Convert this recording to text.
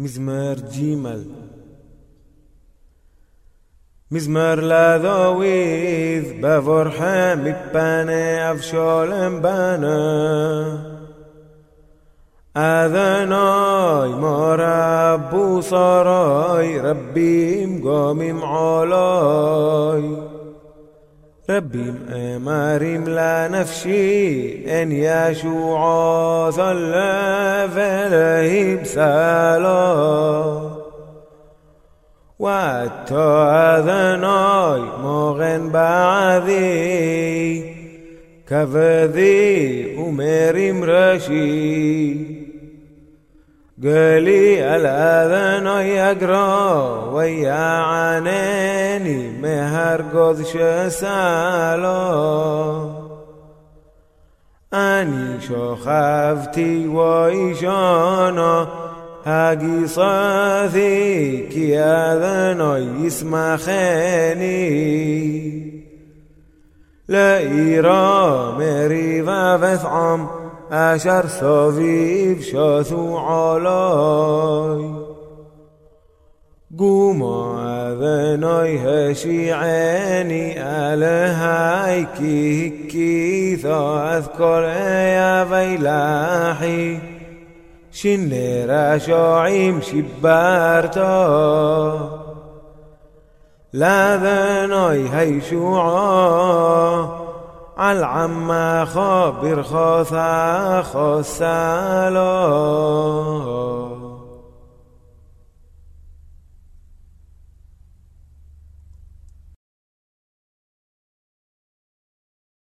مزمار جيمل مزمار لذاويز بفرحة مبانة أفشالم بانه أذناي ما رب سراي ربي مقامم علاي ربي أمارم لا نفشي. أن يشوع صلى فلهيب سالا واتو أذناي مغن بعذي كفذي أمرم رشي قالي الأذان يقرأ ويا عناني مهر قد شسالا أني شخفتي وإيشانا هاقي صاثي كي أذان يسمخني لا إيرا مريضة فثعم أشر صفيف شاثو علي. قوم أذناي هشي عيني ألهاي كي هكي أذكر يا فيلاحي شني شاعيم شبارتا. لا ذناي هيشوعا. על עמך ברכותך עושה לו.